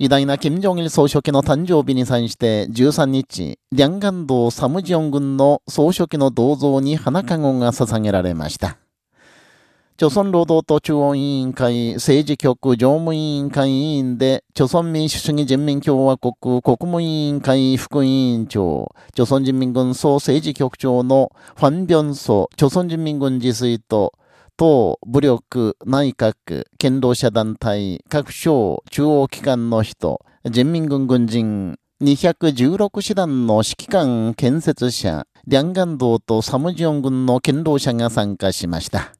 偉大な金正日総書記の誕生日に際して13日、両岸道サムジヨン郡の総書記の銅像に花籠が捧げられました。朝鮮労働党中央委員会政治局常務委員会委員で、朝鮮民主主義人民共和国国務委員会副委員長、朝鮮人民軍総政治局長のファン・ビョンソ朝鮮人民軍自炊と、党、武力、内閣、剣道者団体、各省、中央機関の人、人民軍軍人、216師団の指揮官建設者、両岸道とサムジオン軍の権道者が参加しました。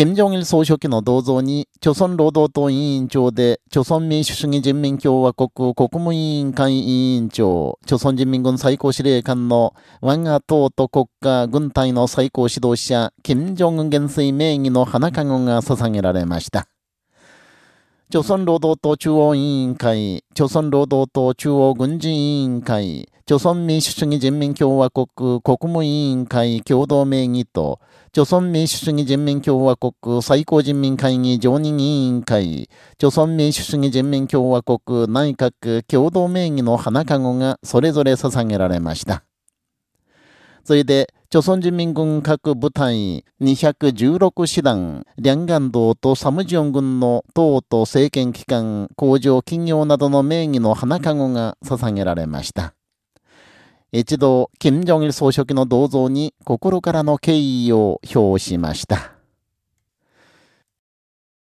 金正日総書記の銅像に、朝鮮労働党委員長で、朝鮮民主主義人民共和国国務委員会委員長、朝鮮人民軍最高司令官の、我が党と国家軍隊の最高指導者、金正恩元帥名義の花籠が捧げられました。朝鮮労働党中央委員会、朝鮮労働党中央軍事委員会、朝鮮民主主義人民共和国国務委員会共同名義と、朝鮮民主主義人民共和国最高人民会議常任委員会、朝鮮民主主義人民共和国内閣共同名義の花籠がそれぞれ捧げられました。それで、朝鮮人民軍各部隊216師団、両岸道とサムジョン軍の党と政権機関、工場企業などの名義の花籠が捧げられました。一度、金正日総書記の銅像に心からの敬意を表しました。